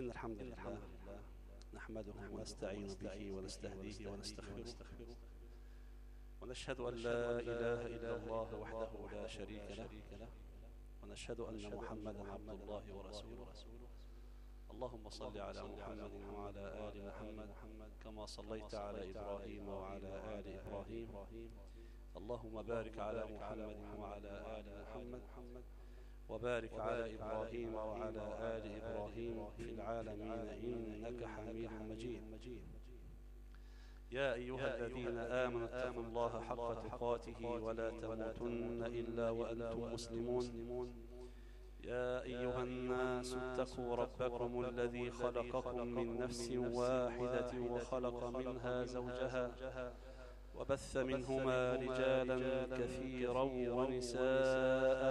إن الحمد لله. نحمده ونستعين به ونستهديه ونستغفره. ونشهد أن لا إله إلا الله وحده لا شريك له. ونشهد أن محمدا عبد الله ورسوله. اللهم صل على محمد وعلى آل محمد كما صليت على إبراهيم وعلى آل إبراهيم. اللهم بارك على محمد وعلى آل محمد. وبارك على إبراهيم وعلى آل إبراهيم في العالمين. إنك حميد مجيد. يا أيها الذين آمنوا اتقوا الله حق تقاته ولا تموتن إلا وأنتم مسلمون. يا أيها الناس اتقوا ربكم الذي خلقكم من نفس واحدة وخلق منها زوجها. وبث منهما رجالا كثيرا ونساء.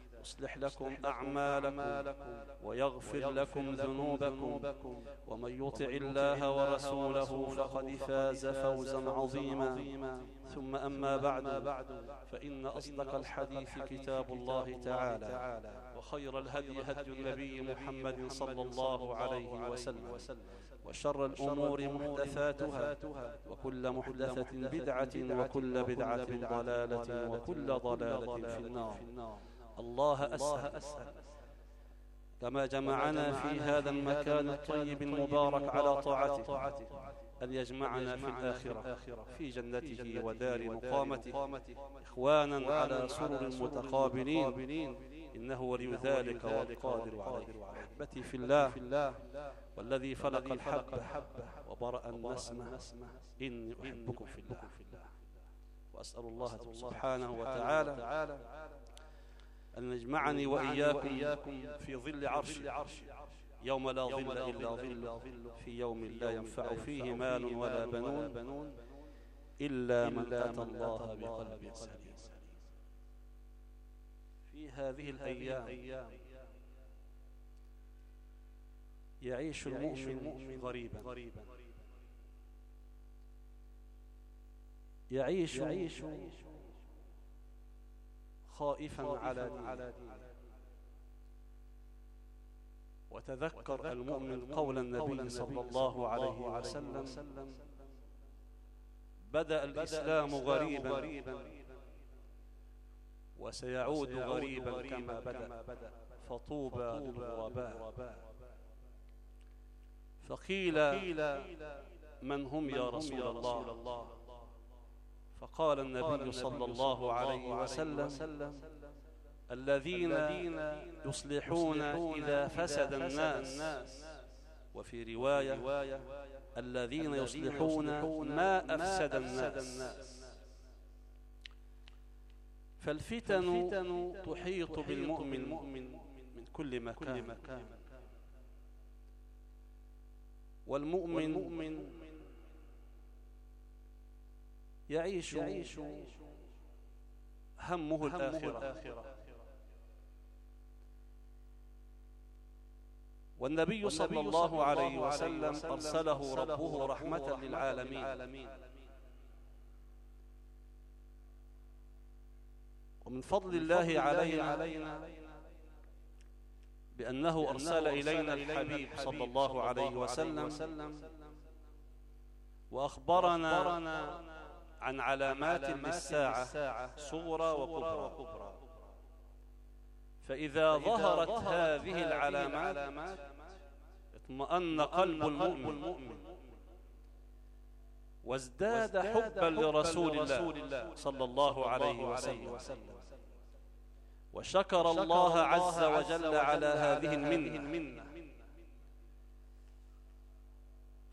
يصلح لكم أعمالكم ويغفر لكم ذنوبكم ومن يطع الله ورسوله فقد فاز فوزا عظيما. ثم أما بعد فإن أصدق الحديث كتاب الله تعالى وخير الهدي هدي النبي محمد صلى الله عليه وسلم وشر الأمور محدثاتها وكل محدثة بدعة وكل بدعة ضلالة وكل ضلالة في النار. الله أسهل. كما جمعنا في هذا المكان الطيب المبارك على طاعته. أن يجمعنا في الآخرة في جنته ودار مقامته. إخوانا على سرر متقابلين. إنه ولي ذلك والقادر عليه. أحبتي في الله. والذي فلق الحبة وبرأ النسمة. إني أحبكم في الله. وأسأل الله سبحانه وتعالى أن يجمعني وإياكم في ظل عرش. يوم لا ظل إلا ظل. في يوم لا ينفع فيه مال ولا بنون إلا من أتى الله بقلب سليم. في هذه الأيام يعيش المؤمن غريبا. يعيش خائفا على دينه وتذكر المؤمن قول النبي صلى الله عليه وسلم. بدأ الإسلام غريبا. وسيعود غريبا كما بدأ. فطوبى للغرباء. فقيل من هم يا رسول الله؟ فقال النبي صلى الله عليه وسلم الذين يصلحون إذا فسد الناس. وفي رواية الذين يصلحون ما أفسد الناس. فالفتن تحيط بالمؤمن من كل مكان. والمؤمن يعيش همه الآخرة. والنبي صلى الله عليه وسلم أرسله ربه رحمة للعالمين. ومن فضل الله علينا بأنه أرسل إلينا الحبيب صلى الله عليه وسلم. وأخبرنا عن علامات للساعة صغرى وكبرى. فإذا ظهرت هذه العلامات اطمأن قلب المؤمن. وازداد حبا لرسول الله صلى الله عليه وسلم. وشكر الله عز وجل على هذه المنة.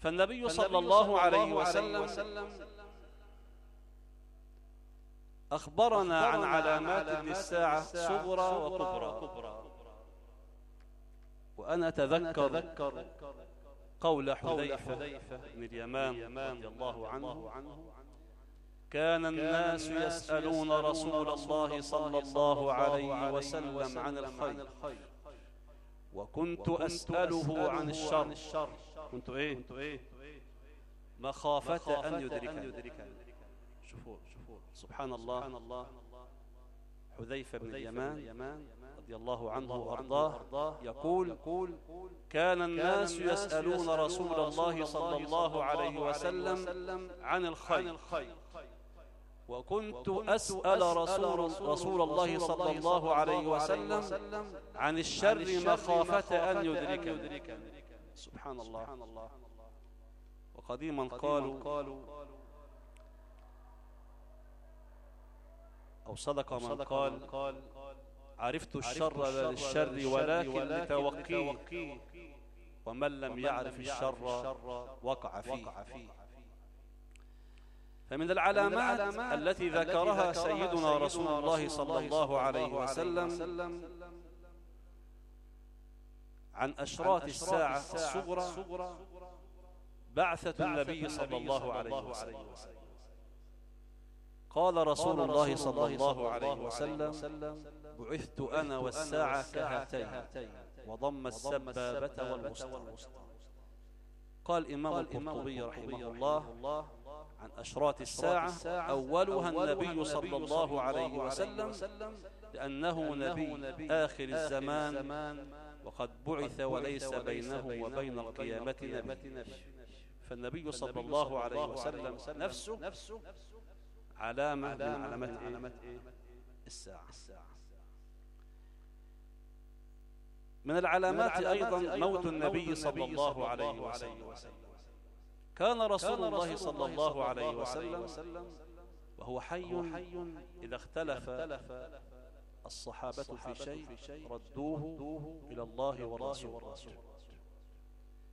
فالنبي صلى الله عليه وسلم أخبرنا عن علامات للساعة صغرى وكبرى. وأنا أتذكر قول حذيفة بن اليمان رضي الله عنه. كان الناس يسألون رسول الله صلى الله عليه وسلم عن الخير. وكنت أسأله عن الشر. كنت إيه؟ مخافة أن يدركني. شوفوا. شوفوا سبحان الله. حذيفة بن اليمان رضي الله عنه وأرضاه يقول كان الناس يسألون رسول الله صلى الله عليه وسلم عن الخير. وكنت أسأل رسول, رسول الله صلى الله عليه وسلم عن الشر مخافة أن يدركني. سبحان الله. وقديما قالوا أو صدق من قال عرفت الشر للشر ولكن لتوقيه ومن لم يعرف الشر وقع فيه. فمن العلامات التي ذكرها سيدنا رسول الله صلى الله عليه وسلم عن أشراط الساعة الصغرى بعثة النبي صلى الله عليه وسلم. قال رسول الله صلى الله عليه وسلم بعثت أنا والساعة كهاتين وضم السبابة والوسطى. قال إمام القرطبي رحمه الله عن أشراط الساعة أولها النبي صلى الله عليه وسلم لأنه نبي آخر الزمان وقد بعث وليس بينه وبين القيامة نبي. فالنبي صلى الله عليه وسلم نفسه علامة من علامات الساعة. من العلامات أيضا موت النبي صلى الله عليه وسلم. كان رسول الله صلى الله عليه وسلم وهو حي إذا اختلف الصحابة في شيء ردوه إلى الله ورسوله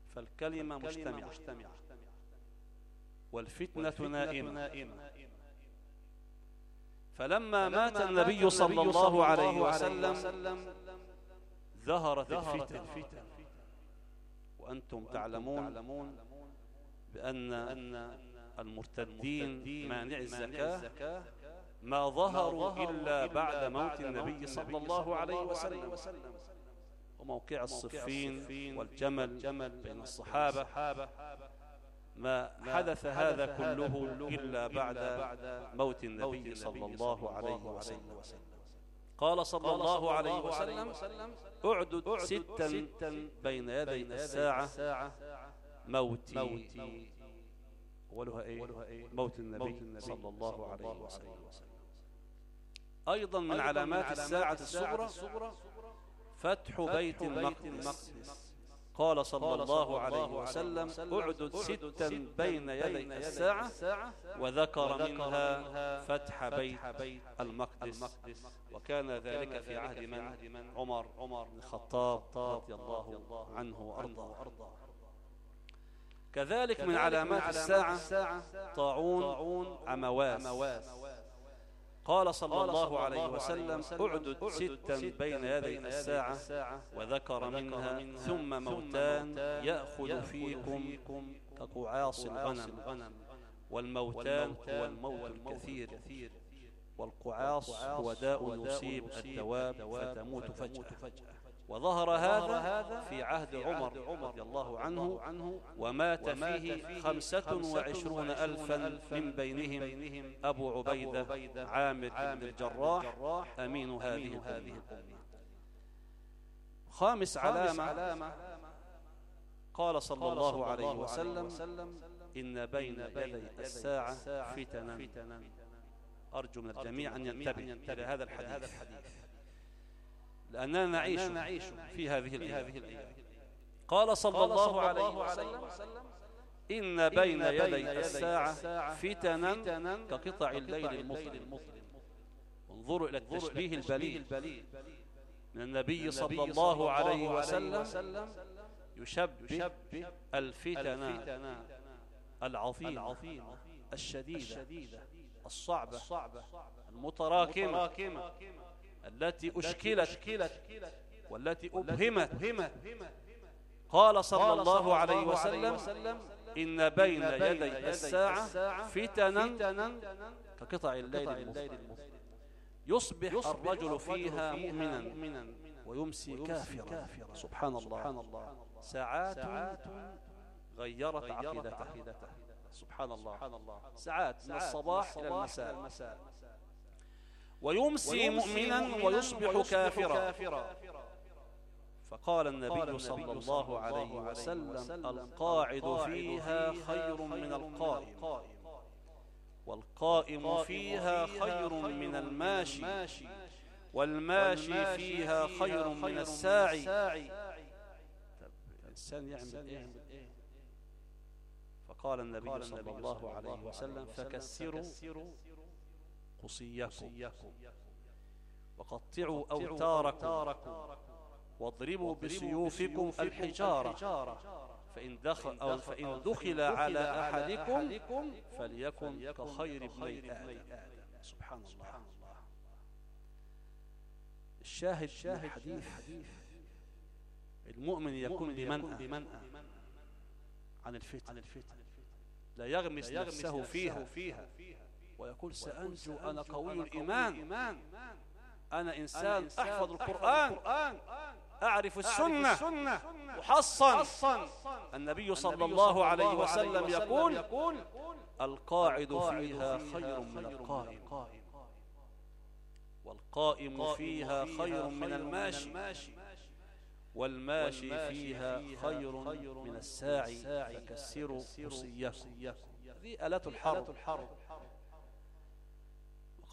فالكلمة مجتمعة. والفتنة نائمة. فلما مات النبي صلى الله عليه وسلم ظهرت الفتن. وأنتم تعلمون بأن المرتدين مانع الزكاة. ما ظهروا إلا بعد موت النبي صلى الله عليه وسلم. وموقع الصفين والجمل بين الصحابة. ما حدث هذا كله إلا بعد موت النبي صلى الله عليه وسلم. قال صلى الله عليه وسلم أعدد ستا بين يدي الساعة موتي. أولها إيه؟ موت النبي صلى الله عليه وسلم. أيضا من علامات الساعة الصغرى فتح بيت المقدس. قال صلى الله عليه وسلم أعدد ستا بين يدي الساعة وذكر منها فتح بيت المقدس. وكان ذلك في عهد من؟ عمر عمر بن الخطاب رضي الله عنه وأرضاه. كذلك من علامات الساعة طاعون عمواس قال صلى الله عليه وسلم اعدد ستا بين يدي الساعة وذكر منها ثم موتان يأخذ فيكم كقعاص الغنم والموتان هو الموت الكثير والقعاص هو داء يصيب الدواب فتموت فجأة. وظهر هذا في عهد عمر رضي الله عنه ومات فيه خمسة وعشرون ألفا من بينهم. أبو عبيدة عامر بن الجراح أمين هذه الأمة. خامس علامة. قال صلى الله عليه وسلم إن بين يدي الساعة فتنا. أرجو من الجميع أن ينتبه إلى هذا الحديث. لأننا نعيش في هذه الأيام. قال صلى الله عليه وسلم إن بين يدي الساعة فتنا كقطع الليل المظلم. انظروا إلى التشبيه البليغ. من النبي صلى الله عليه وسلم يشبه الفتن العظيمة الشديدة الصعبة المتراكمة. التي أشكلت والتي أبهمت. قال صلى الله عليه وسلم إن بين يدي الساعة فتنا كقطع الليل المظلم يصبح الرجل فيها مؤمنا ويمسي كافرا. سبحان الله. ساعات غيرت عقيدته. سبحان الله. ساعات من الصباح إلى المساء. ويمسي مؤمنا ويصبح كافرا. فقال النبي صلى الله عليه وسلم القاعد فيها خير من القائم. والقائم فيها خير من الماشي. والماشي فيها خير من الساعي. الإنسان يعمل إيه؟ فقال النبي صلى الله عليه وسلم فكسروا قصيكم وقطعوا أوتاركم. واضربوا بسيوفكم الحجارة. فإن دخل, أو فإن دخل على أحدكم فليكن كخير ابن آدم. سبحان الله. الشاهد شاهد حديث المؤمن يكون بمنأى. عن الفتن. لا يغمس نفسه فيها. ويقول سأنجو أنا قوي الإيمان. أنا إنسان أحفظ القرآن. أعرف السنة. محصن. النبي صلى الله عليه وسلم يقول القاعد فيها خير من القائم. والقائم فيها خير من الماشي. والماشي فيها خير من الساعي فكسروا قصيكم هذه آلات الحرب.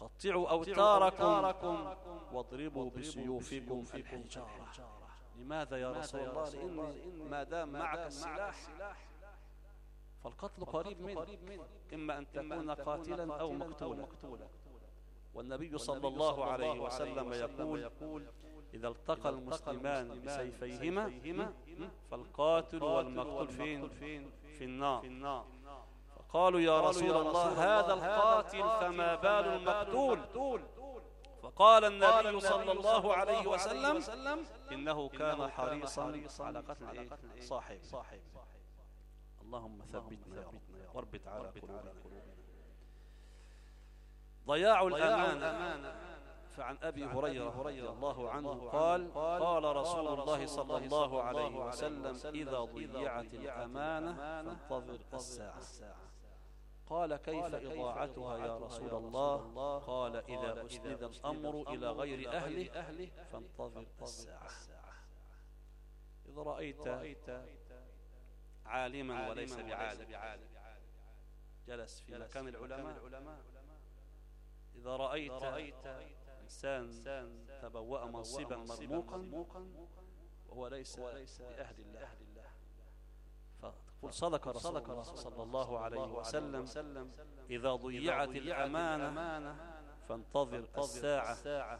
وقطعوا أوتاركم واضربوا بسيوفكم الحجارة. لماذا يا رسول الله؟ لأن ما دام معك السلاح. فالقتل قريب منك. إما أن تكون قاتلا أو مقتولا. والنبي صلى الله عليه وسلم يقول إذا التقى المسلمان بسيفيهما فالقاتل والمقتول فين في النار. فقالوا يا رسول الله هذا القاتل فما بال المقتول فقال النبي صلى الله عليه وسلم إنه كان حريصا على قتل صاحب اللهم ثبتنا واربط على قلوبنا. ضياع الأمانة. فعن أبي هريرة رضي الله عنه قال قال رسول الله صلى الله عليه وسلم إذا ضيعت الأمانة فانتظر الساعة. قال كيف إضاعتها يا رسول الله؟ قال إذا أسند الأمر إلى غير أهله فانتظر الساعة. إذا رأيت عالما وليس بعالم. جلس في مكان العلماء. إذا رأيت إنسان تبوأ منصبا مرموقا وهو ليس لأهل الله. فقل صدق رسول الله صلى الله عليه وسلم إذا ضيعت الأمانة فانتظر الساعة.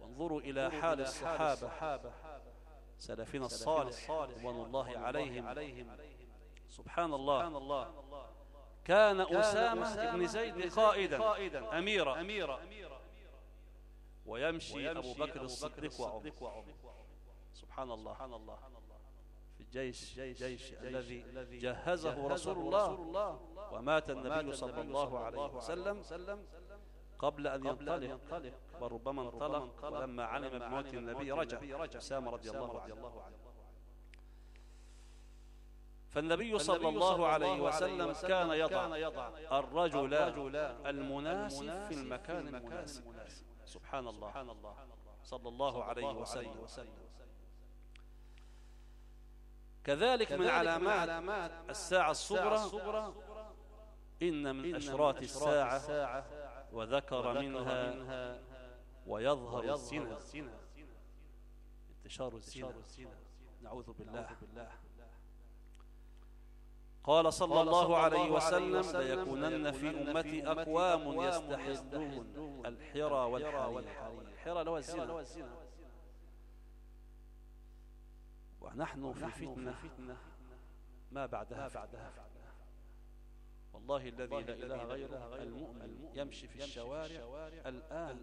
وانظروا إلى حال الصحابة. سلفنا الصالح رضوان الله عليهم. سبحان الله. كان أسامة بن زيد قائدا أميرا. ويمشي أبو بكر الصديق وعمر. سبحان الله. في الجيش جيش الذي جهزه رسول الله ومات النبي صلى الله عليه وسلم قبل أن ينطلق وربما انطلق ولما علم بموت النبي رجع. أسامة رضي الله عنه. فالنبي صلى الله عليه وسلم كان يضع الرجل المناسب في المكان المناسب. سبحان الله. صلى الله عليه وسلم. كذلك من علامات الساعة الصغرى إن من أشراط الساعة وذكر منها ويظهر الزنا انتشار الزنا نعوذ بالله. قال صلى الله عليه وسلم ليكونن في أمتي أقوام يستحدون الحرى والحرير. الحرى لو الزنا. ونحن في فتنة ما بعدها. فتنة والله الذي لا إله غيره المؤمن يمشي في الشوارع الآن.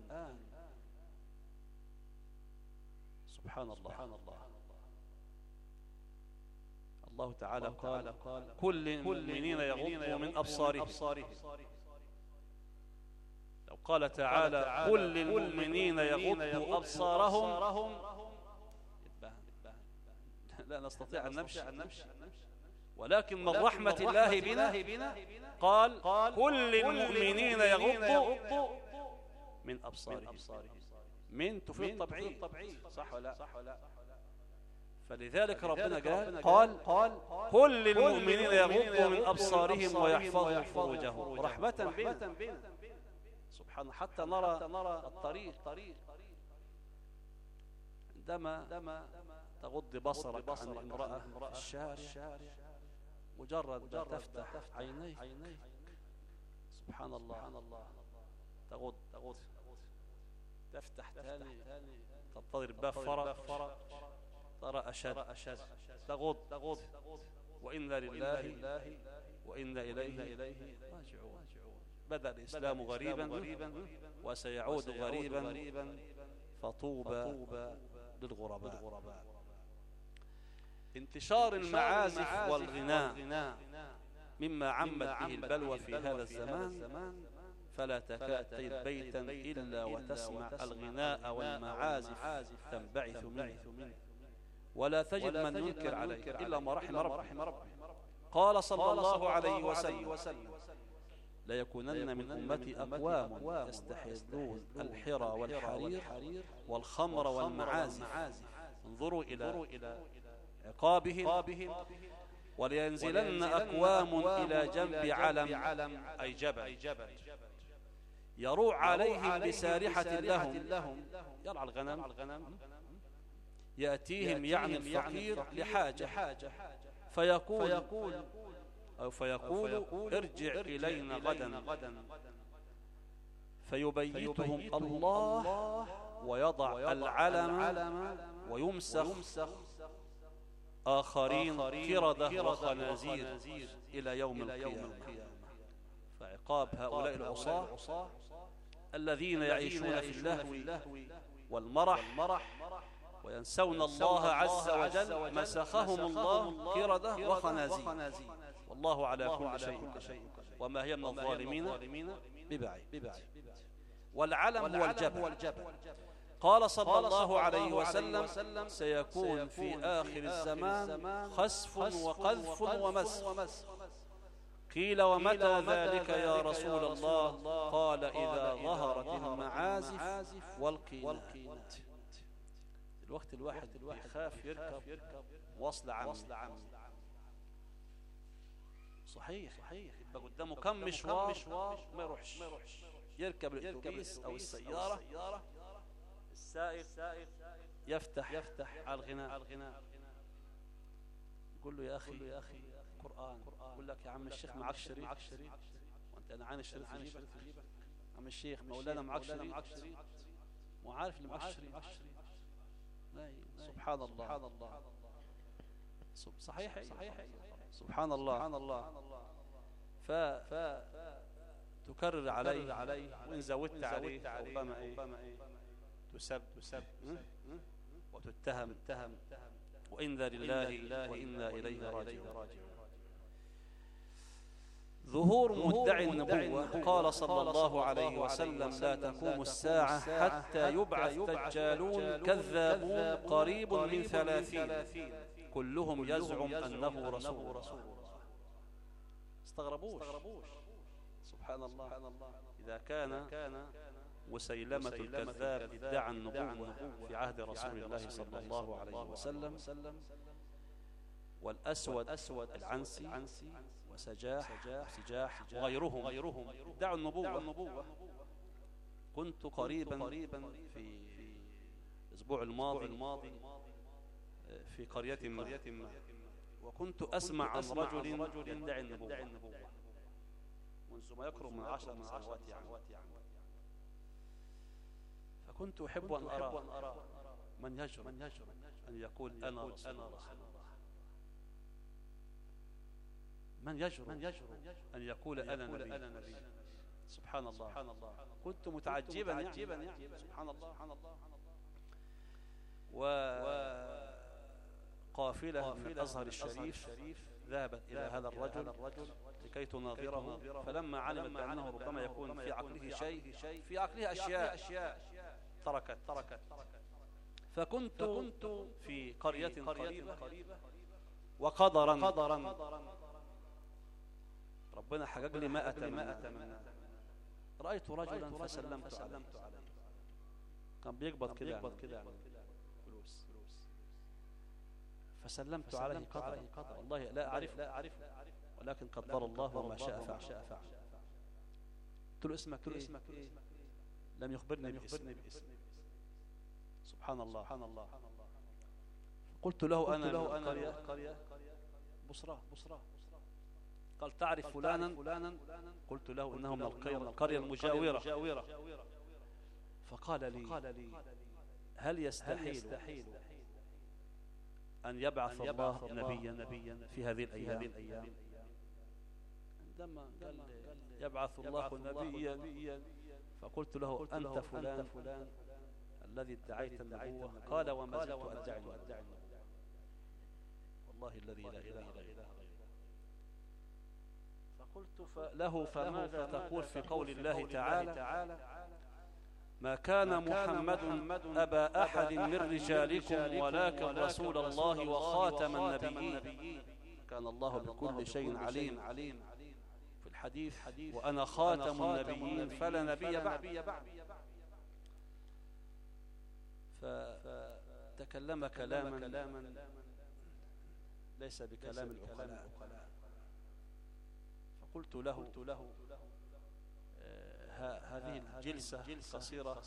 سبحان الله. الله. تعالى قال كل المؤمنين يغضوا من أبصارهم. لو قال تعالى كل المؤمنين يغضوا أبصارهم. لا نستطيع أن نمشي. ولكن من رحمة الله بنا قال كل المؤمنين يغضوا من أبصارهم. من تفيد طبيعي صح ولا فلذلك ربنا قال قال قال كل المؤمنين يغضوا من أبصارهم ويحفظوا فروجهم رحمة بنا. سبحان حتى نرى الطريق. عندما تغض بصرك عن امرأة في الشارع. مجرد ما تفتح عينيك. سبحان الله. تغض. تغض. تفتح ثاني تنتظر الباب فرق ترى أشد. تغض. تغض. وإنا لله. وإنا إليه راجعون. بدأ الإسلام غريبا. وسيعود غريبا. فطوبى للغرباء. انتشار المعازف والغناء. مما عمت به البلوى في هذا الزمان. فلا تكاد تجد بيتا إلا وتسمع الغناء والمعازف تنبعث منه. ولا تجد من ينكر عليه إلا ما رحم ربه قال صلى الله عليه وسلم. لا يكونن من أمتي أقوام يستحلون الحرى والحرير والخمر والمعازف. انظروا إلى عقابهم ولينزلن أقوام إلى جنب علم أي جبل. يروع عليهم بسارحة لهم. يرعى الغنم. يأتيهم يعني الفقير لحاجة. فيقول أو فيقول ارجع إلينا غدا. فيبيتهم الله ويضع العلم ويمسخ آخرين كردة وخنازير إلى يوم القيامة. فعقاب هؤلاء العصاة الذين يعيشون في اللهو والمرح وينسون الله عز وجل مسخهم الله كردة وخنازير. والله على كل شيء وما هي من الظالمين ببعيد. والعلم هو الجبل قال صلى الله عليه وسلم سيكون في آخر الزمان خسف وقذف ومسخ قيل ومتى ذلك يا رسول الله؟ قال إذا ظهرت المعازف والقينات. الوقت الواحد يخاف يركب وصل عام صحيح. صحيح. يبقى قدامه كم مشوار؟ ما يروحش. يركب الأتوبيس أو السيارة. السائق يفتح يفتح على الغناء. يقول له يا أخي يا أخي قرآن. يقول لك يا عم الشيخ معك شريط وأنت أنا عين الشريط في جيبك. عم الشيخ مولانا معك شريط مو عارف اللي معك شريط سبحان الله. سبحان الله. صحيح. صحيح. سبحان الله. سبحان الله. ف ف تكرر عليه عليه. وإن زودت عليه ربما إيه. تسب تسب وتتهم. تهم وإنا لله وإنا إليه راجعون. ظهور مدعي النبوة. قال صلى الله عليه وسلم لا تقوم الساعة حتى يبعث دجالون كذابون قريب من ثلاثين. كلهم يزعم أنه رسول استغربوش. سبحان الله. إذا كان مسيلمة الكذاب ادعى النبوة في عهد رسول الله صلى الله عليه وسلم. والأسود أسود العنسي وسجاح وسجاح وغيرهم. غيرهم ادعوا النبوة. كنت قريبا في الأسبوع الماضي الماضي. في قرية ما. وكنت أسمع عن رجل يدعي النبوة. منذ ما يقرب من عشر سنوات يعني. فكنت أحب أن أرى من يجرؤ. أن يقول أنا رسول الله. من يجرؤ. أن يقول أنا نبي. سبحان الله. كنت متعجبا يعني. سبحان الله. وقافلة من الأزهر الشريف ذهبت إلى هذا الرجل لكي تناظره. فلما علمت بأنه ربما يكون في عقله شيء في عقله أشياء. تركت. فكنت في قرية قريبة وقدرا. ربنا حجج لي ما أتمنى. رأيت رجلا فسلمت عليه. كان بيقبض كده يقبض كده فلوس. فسلمت عليه قدر والله لا أعرف لا أعرف ولكن قدر الله وما شاء فعل. قلت له اسمك قلت له اسمك إيه؟ لم يخبرني باسمي. سبحان الله. سبحان الله. قلت له أنا له أنا قرية. بصرى بصرى قال تعرف فلانا. فلانا. قلت له انه من القريه القرية المجاورة. فقال لي هل يستحيل أن يبعث الله نبيا نبيا في هذه الأيام؟ عندما قال يبعث الله نبيا. فقلت له أنت فلان. فلان. الذي ادعيت النبوة. قال وما زلت أدعي. والله الذي لا إله إلا فقلت له فماذا تقول في قول الله تعالى؟ ما كان محمد أبا أحد من رجالكم ولكن رسول الله وخاتم النبيين. كان الله بكل شيء عليم. في الحديث وأنا خاتم النبيين فلا نبي بعد. فتكلم كلاما ليس بكلام العقلاء. فقلت له هذه الجلسة قصيرة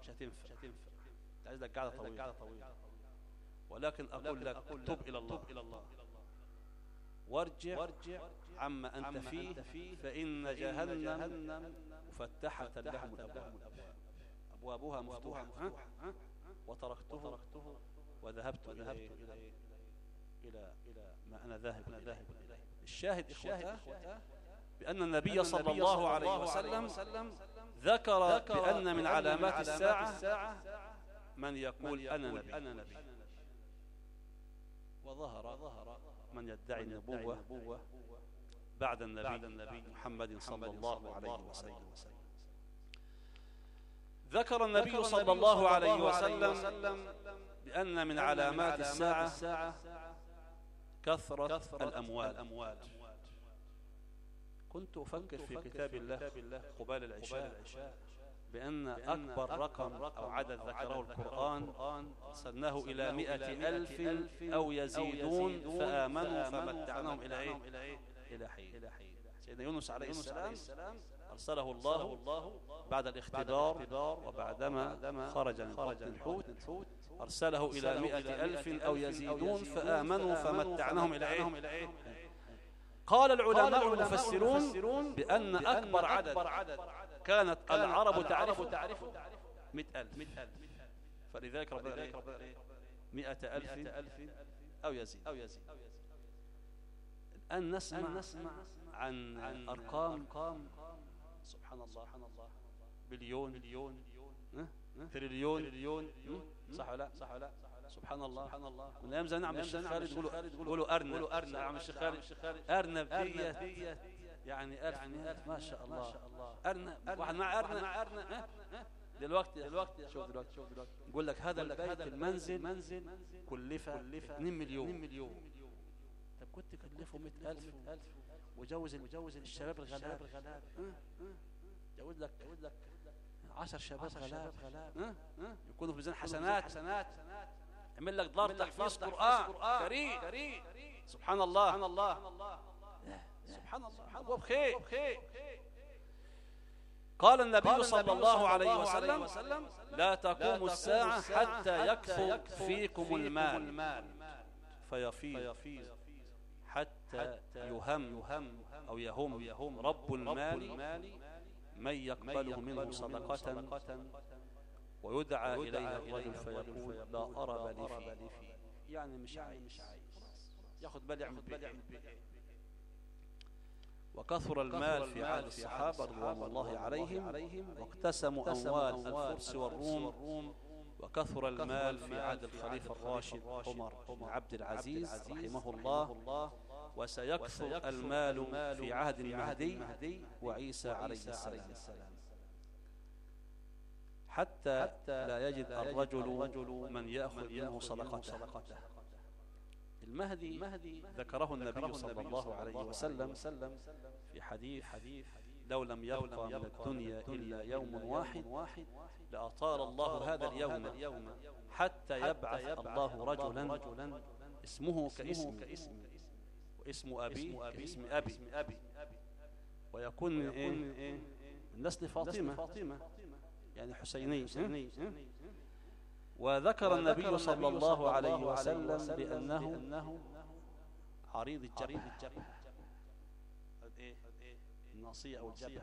مش هتنفع. عايز لك قاعدة طويلة. ولكن أقول لك تب إلى الله. وارجع عما أنت فيه فإن جهنم مفتحة لهم الأبواب. أبوابها مفتوحة. وتركته وذهبت إلى إلى ما أنا ذاهب إليه. الشاهد إخوته بأن النبي صلى الله عليه وسلم ذكر بأن من علامات الساعة من يقول أنا نبي. وظهر من يدعي النبوة بعد النبي محمد صلى الله عليه وسلم. ذكر النبي صلى الله عليه وسلم بأن من علامات الساعة كثرة الأموال. كنت أفكر في كتاب الله قبال العشاء. بأن أكبر رقم أو عدد ذكره القرآن سناه إلى مئة ألف أو يزيدون فآمنوا فمتعناهم إلى إيه؟ إلى حين. سيدنا يونس عليه السلام أرسله الله بعد الاختبار وبعدما خرج من بطن الحوت. أرسله إلى مئة ألف أو يزيدون فآمنوا فمتعناهم إلى إيه؟ قال العلماء المفسرون بأن أكبر عدد كانت العرب تعرف مئة ألف. فلذلك ربنا إيه؟ مئة ألف أو يزيد. أو يزيد. الآن نسمع عن أرقام سبحان الله. بليون. بليون. تريليون. صح ولا صح ولا سبحان الله. سبحان الله. من أيام زمان عم الشيخ خالد يقولوا أرنب. يقولوا أرنب. عم الشيخ خالد. أرنب. ديت يعني ألف ألف ما شاء الله. أرنب. واحد مع أرنب. أرنب. دلوقتي دلوقتي شوف دلوقتي. شوف دلوقتي. يقول لك هذا البيت المنزل منزل كلفة 2 مليون. 2 مليون. طب كنت كلفه 100000 وجوز وجوز الشباب الغلاب جوز لك جوز لك 10 شباب غلاب غلاب يكونوا في ميزان حسنات. حسنات. يعمل لك دار تحفيظ قرآن. كريم سبحان الله. سبحان الله. سبحان الله. أبواب خير قال النبي صلى الله عليه وسلم لا تقوم الساعة حتى يكثر فيكم المال. فيفيض. حتى يهم أو يهم رب المال من يقبله منه صدقة ويدعى إليه الرجل فيقول لا أرى بالي فيه. يعني مش عايز. ياخد بالي يعمل بيه. وكثر المال في عهد الصحابة رضوان الله عليهم. واقتسموا أموال الفرس والروم. وكثر المال في عهد الخليفة الراشد عمر بن عبد العزيز رحمه الله وسيكثر المال في عهد المهدي وعيسى عليه السلام. حتى لا يجد الرجل من يأخذ منه صدقته. المهدي ذكره النبي صلى الله عليه وسلم في حديث لو لم يبقى من الدنيا إلا يوم واحد لأطال الله هذا اليوم حتى يبعث الله رجلا اسمه كاسم واسم أبي كاسم أبي. ويكون من إيه؟ النسل فاطمة. يعني حسيني. وذكر النبي صلى الله عليه وسلم بأنه عريض الجبهة الناصية أو الجبهة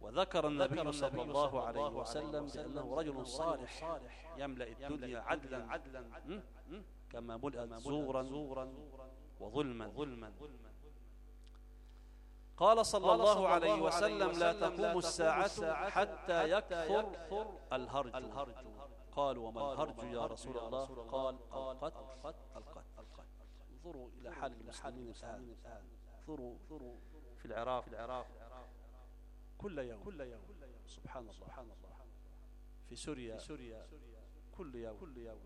وذكر النبي صلى الله عليه وسلم بأنه رجل صالح يملأ الدنيا عدلا كما ملأت زورا وظلما. قال صلى الله عليه وسلم لا تقوم الساعة حتى يكثر الهرج. قالوا وما الهرج يا رسول الله؟ قال القتل. القتل. انظروا إلى حال المسلمين الآن. انظروا في العراق. في العراق. كل يوم. كل يوم. سبحان الله. سبحان الله. في سوريا. في سوريا. كل يوم. كل يوم.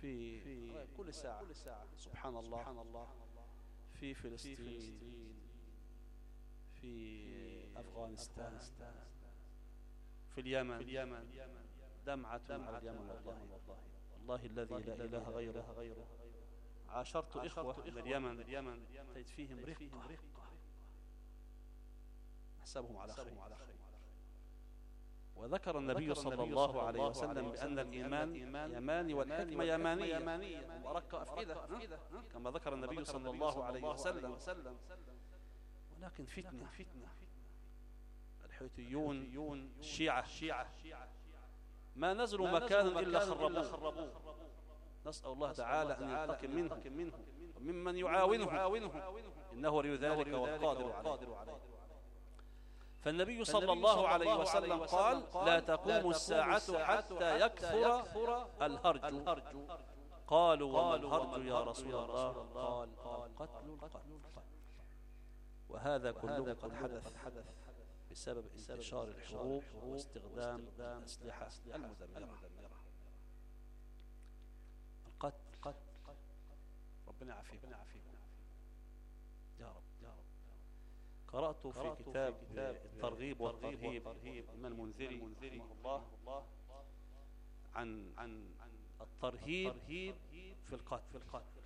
في في كل ساعة. كل ساعة. سبحان الله. سبحان الله. في فلسطين. في أفغانستان. في اليمن. في اليمن. دمعة على اليمن والله. والله. الذي لا إله غيره. عاشرت إخوة من اليمن. اليمن. تجد فيهم رفقة حسابهم على خير. وذكر النبي صلى الله عليه وسلم بأن الإيمان يماني والحكمة يمانية. وأرك أفئدة كما ذكر النبي صلى الله عليه وسلم. ولكن فتنة. فتنة. الحوثيون الشيعة ما نزلوا مكانا إلا خربوه. نسأل الله تعالى أن ينتقم منه وممن يعاونه إنه ولي ذلك والقادر عليه. فالنبي صلى الله عليه وسلم قال لا تقوم الساعة حتى يكثر الهرج. قالوا وما الهرج يا رسول الله؟ قال القتل القتل وهذا كله قد حدث بسبب انتشار الحروب واستخدام الأسلحة المدمرة. القتل. ربنا يعافيكم يا رب يا رب قرأت في كتاب الترغيب والترهيب من المنذري رحمه الله عن عن الترهيب في القتل. في القتل.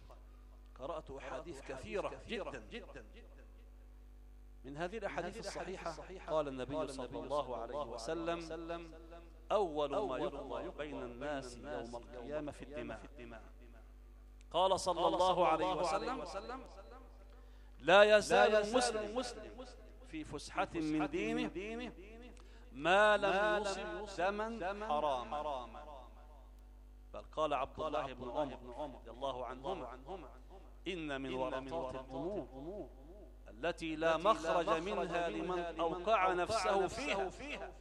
قرأت أحاديث كثيرة جدا. جدا. من هذه الأحاديث الصحيحة قال النبي صلى الله عليه وسلم أول ما يقضى بين الناس يوم القيامة في الدماء. قال صلى الله عليه وسلم لا يزال المسلم في فسحة من دينه ما لم يصب دما حراما بل قال عبد الله بن عمر رضي الله عنهما إن من ورطات الذنوب التي لا مخرج منها لمن أوقع نفسه فيها.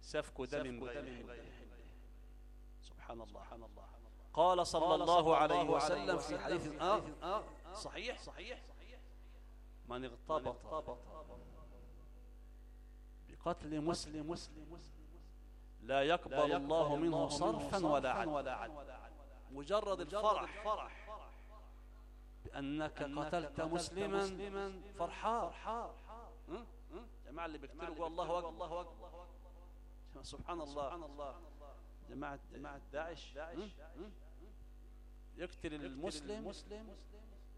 سفك دم بغير سبحان الله. قال صلى الله عليه وسلم في حديث آخر. صحيح. من اغتبط بقتل مسلم لا يقبل الله منه صرفا ولا عدل. مجرد الفرح بأنك قتلت مسلما فرحان. جماعة اللي بيقتلوا الله أكبر. الله أكبر. سبحان الله. جماعة جماعة داعش. يقتل المسلم.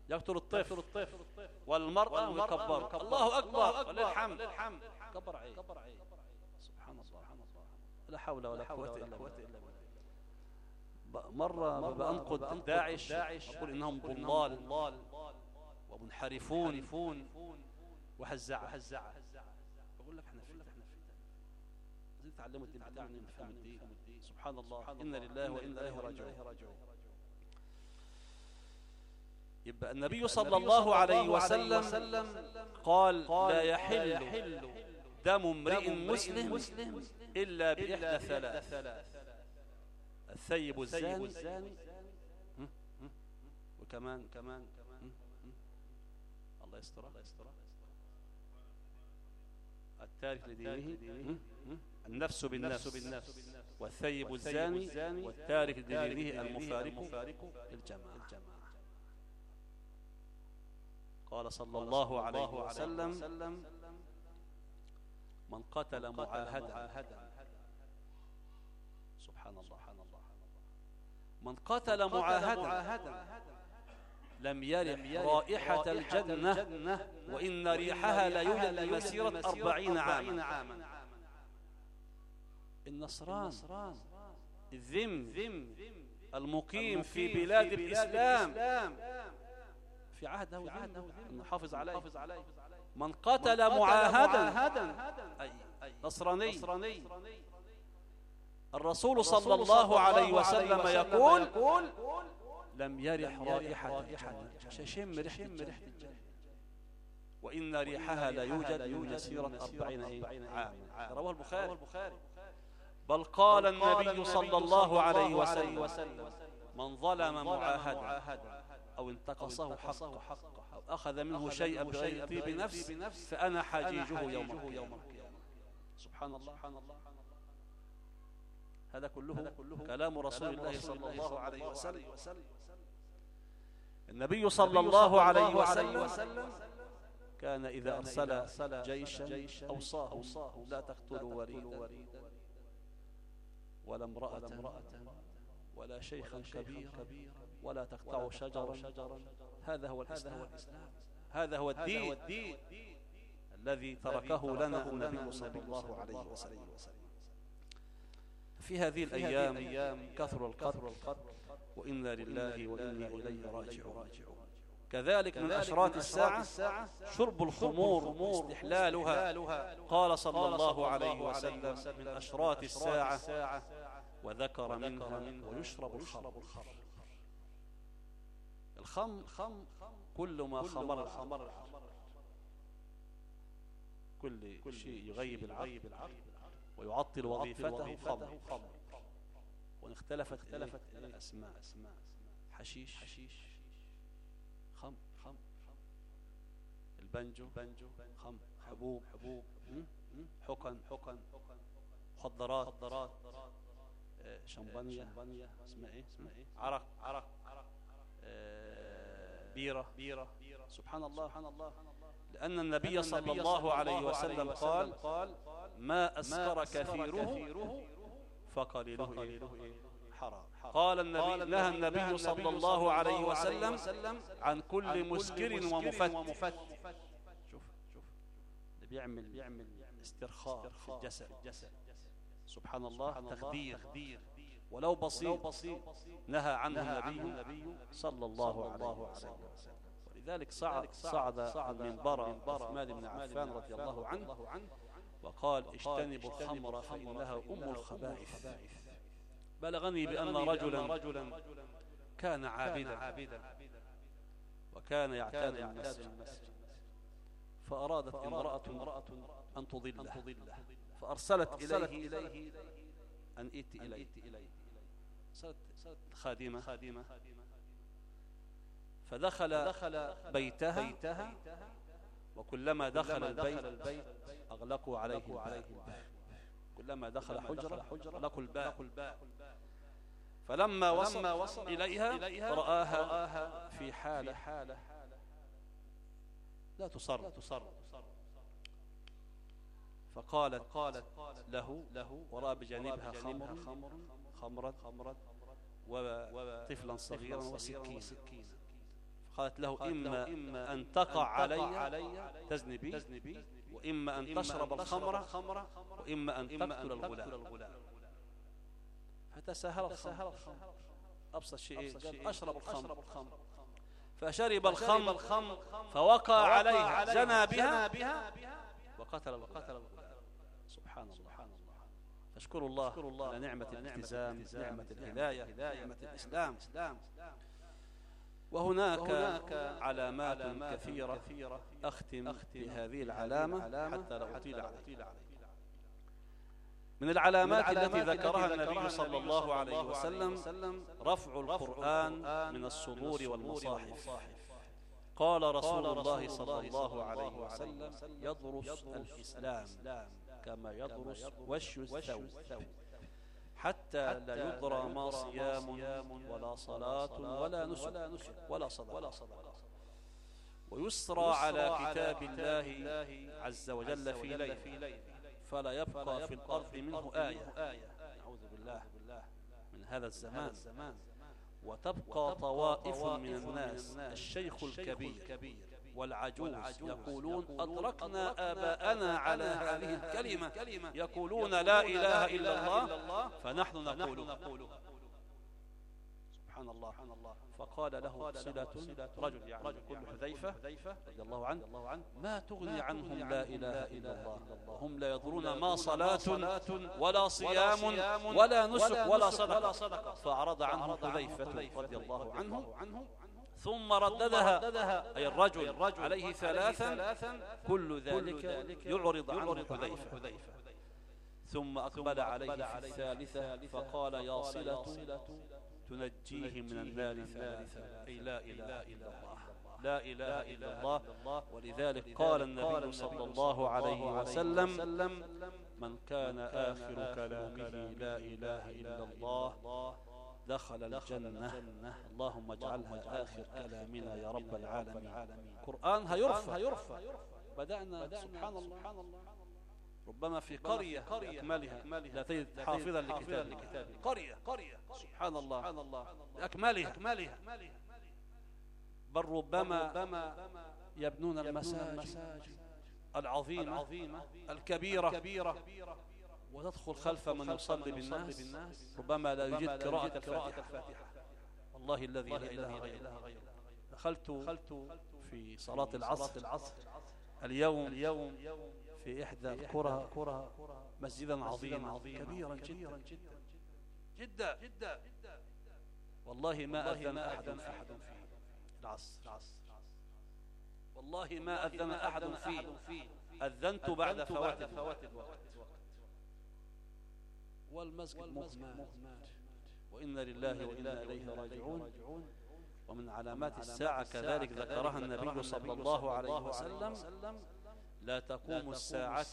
يقتل الطفل. والمرأة ويكبر الله أكبر. وللحمد. كبر عين. سبحان الله. لا حول ولا قوة إلا بالله. مرة بأنقد داعش. أقول إنهم ضلال ومنحرفون. وهزع أقول لك إحنا في عايزين تعلموا الدين. نفهم الدين. سبحان الله. إنا لله وإنا إليه راجعون. يبقى النبي صلى الله عليه وسلم قال لا يحل دم امرئ مسلم إلا بإحدى ثلاث. الثيب الزاني. وكمان كمان الله يستر. الله يستر. التارك لدينه. النفس بالنفس. والثيب الزاني. والتارك لدينه المفارق للجماعة. قال صلى الله عليه وسلم من قتل معاهدا. سبحان الله. من قتل معاهدا. لم يرح رائحة الجنة. وإن ريحها لا يوجد لمسيرة أربعين عاما. النصران. الذم. المقيم في بلاد الإسلام. في عهده نحافظ عليه. من قتل معاهدا. أي نصراني. الرسول صلى الله عليه وسلم يقول لم يرح رائحة الجنة. شم ريحة الجنة. وإن ريحها لا يوجد من مسيرة أربعين عاما. رواه البخاري. بل قال النبي صلى الله عليه وسلم من ظلم معاهدا. أو انتقصه حقه. أو أخذ منه شيئا بغير طيب نفس فأنا حاجيجه يوم القيامة. سبحان الله. هذا كله كلام رسول الله صلى الله عليه وسلم. النبي صلى الله عليه وسلم كان إذا أرسل جيشا أوصاه. لا تقتلوا وريدا ولا امرأة. ولا شيخا كبيرا ولا تقطعوا شجرا. هذا هو الإسلام. هذا هو الدين. الذي تركه لنا النبي صلى الله عليه وسلم. في هذه الأيام كثر القتل وإنا لله وإنا إليه راجعون. كذلك من أشراط الساعة شرب الخمور استحلالها قال صلى الله عليه وسلم من أشراط الساعة وذكر منها ويشرب الخمر. الخمر. كل ما خمر الخمر كل شيء يغيب العقل ويعطل وظيفته خمر وإن اختلفت اختلفت الأسماء. حشيش. حشيش. خم خم البنجو. بنجو خم حبوب. حبوب. حقن. حقن. مخدرات. مخدرات شمبانيا اسمها إيه؟ اسمها إيه؟ عرق عرق بيرة. بيرة. سبحان الله. سبحان الله. لأن النبي صلى الله عليه وسلم قال ما أسكر كثيره فقليله؟ حرام. قال النبي نهى النبي صلى الله عليه وسلم عن كل مسكر ومفت. شوف شوف. اللي بيعمل بيعمل استرخاء في الجسد. سبحان الله تخدير. ولو بسيط نهى عنه النبي صلى الله عليه وسلم. ولذلك صعد صعد المنبر عثمان بن عفان رضي الله عنه وقال اجتنبوا الخمر فإنها أم الخبائث. بلغني بأن رجلا كان عابدا. وكان يعتاد المسجد فأرادت امرأة أن تضله. فأرسلت إليه أن إيت إليه. صارت خادمة. فدخل بيتها وكلما دخل البيت أغلقوا عليه الباب. كلما دخل حجرة أغلقوا الباب. فلما وصل إليها رآها في حالة لا تصر. فقالت قالت له له وراء بجانبها خمر خمرا خمرا وطفلا صغيرا وسكينا. قالت له إما, إما أن تقع علي تزني بي وإما أن تشرب الخمر وإما أن تقتل الغلام. فتساهل الخمر. أبسط شيء قال أشرب الخمر. فشرب الخمر. فوقع عليها زنى بها وقتل الغلام. سبحان الله. فاشكروا الله على نعمة الالتزام نعمة الهداية نعمة الإسلام. وهناك علامات كثيرة أختم بهذه العلامة حتى لا أطيل عليك من العلامات التي ذكرها النبي صلى الله عليه وسلم رفع القرآن من الصدور والمصاحف. قال رسول الله صلى الله عليه وسلم يدرس الإسلام. كما يضرس وش الثوب. حتى لا يدرى ما صيام ولا صلاة ولا نسك. ولا صدقة ويسرى على كتاب الله عز وجل في ليل فلا يبقى في الأرض منه آية. نعوذ بالله. من هذا الزمان. وتبقى طوائف من الناس. الشيخ الكبير. والعجوز يقولون أدركنا آباءنا على هذه الكلمة. يقولون لا إله إلا الله فنحن نقول. سبحان الله. فقال له صلة رجل يعني كل حذيفة رضي الله عنه. ما تغني عنهم لا إله إلا الله. وهم لا يضرون ما صلاة ولا صيام ولا نسك ولا صدقة. فأعرض عنه حذيفة رضي الله عنه ثم رددها. أي الرجل عليه ثلاثا كل ذلك يعرض عنه حذيفة. ثم أقبل عليه في الثالثة فقال يا صلة تنجيه من النار ثلاثا أي لا إله إلا الله. لا إله إلا الله. ولذلك قال النبي صلى الله عليه وسلم من كان آخر كلامه لا إله إلا الله دخل الجنة. اللهم اجعلها آخر كلامنا يا رب العالمين. قرآن هيرفع. بدأنا سبحان الله. ربما في قرية أكملها لا تجد حافظا لكتاب قرية. قرية. سبحان الله. أكملها بل ربما يبنون المساجد العظيمة الكبيرة. وتدخل خلف من يصلي بالناس ربما لا يجد قراءة الفاتحة. والله الذي لا إله غيره دخلت في صلاة العصر. اليوم في إحدى القرى مسجدا عظيما كبيرا جدا. جدا. جدا. والله ما أذن أحد فيه العصر. والله ما أذن أحد فيه أذنت بعد فوات الوقت. والمسجد مهمات وإنا لله وإنا إليه راجعون. ومن علامات الساعة كذلك ذكرها النبي صلى الله عليه وسلم. لا تقوم الساعة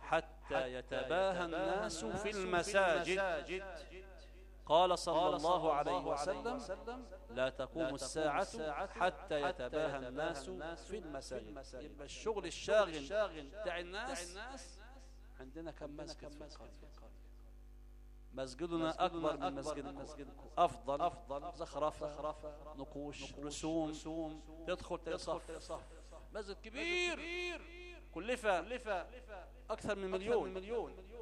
حتى يتباهى الناس في المساجد. قال صلى الله عليه وسلم لا تقوم الساعة حتى يتباهى الناس في المساجد. يبقى الشغل الشاغل بتاع الناس عندنا كم مسجد في القرية؟ مسجدنا أكبر من مسجد أفضل. أفضل. زخرفة. نقوش. رسوم. تدخل تصف مسجد كبير. كلفة. أكثر من مليون.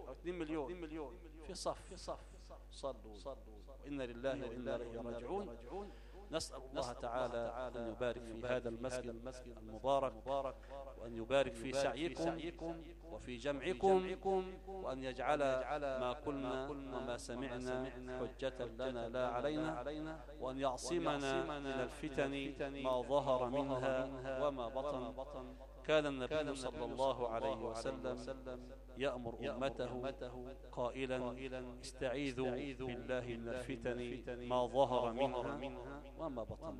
أو 2 مليون. في صف. في صف. صلوا. وإنا لله وإنا إليه راجعون. نسأل الله تعالى أن يبارك في هذا المسجد المبارك وأن يبارك في سعيكم وفي جمعكم وأن يجعل ما قلنا وما سمعنا حجة لنا لا علينا وأن يعصمنا من الفتن ما ظهر منها وما بطن. كان النبي صلى الله عليه وسلم يأمر أمته قائلا استعيذوا بالله من الفتن ما ظهر منها وما بطن.